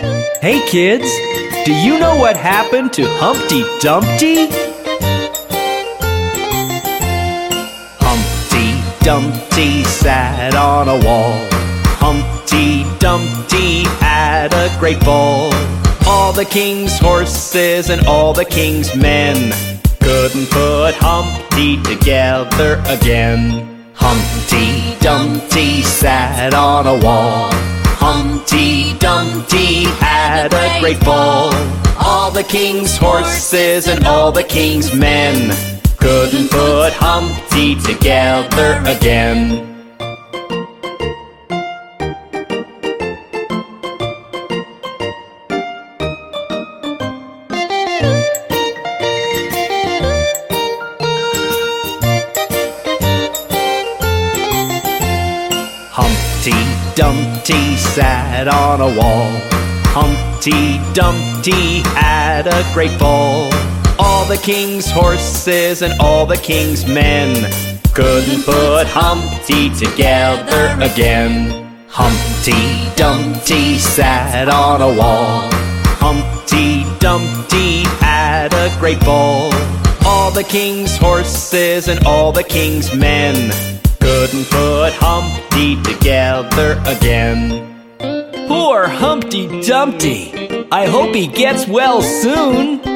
Hey kids, do you know what happened to Humpty Dumpty? Humpty Dumpty sat on a wall. Humpty Dumpty had a great fall. All the king's horses and all the king's men couldn't put Humpty together again. Humpty Dumpty sat on a wall. Humpty Dumpty a great. All the king's horses and all the king's men couldn't put Humpty together again. Humpty Dumpty sat on a wall. Humpty Dumpty had a great fall. All the king's horses and all the king's men couldn't put Humpty together again. Humpty Dumpty sat on a wall. Humpty Dumpty had a great fall. All the king's horses and all the king's men couldn't put Humpty together again. Poor Humpty Dumpty. I hope he gets well soon.